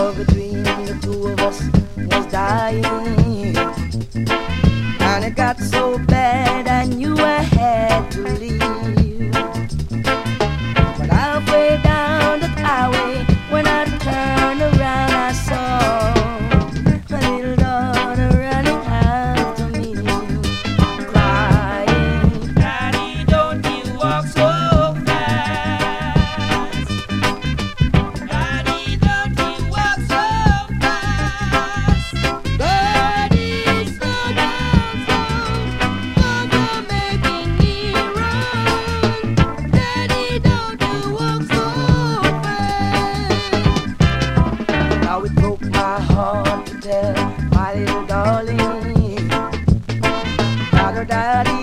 Of a dream, the two of us was dying. hard to uh, tell, my little darling. Da daddy.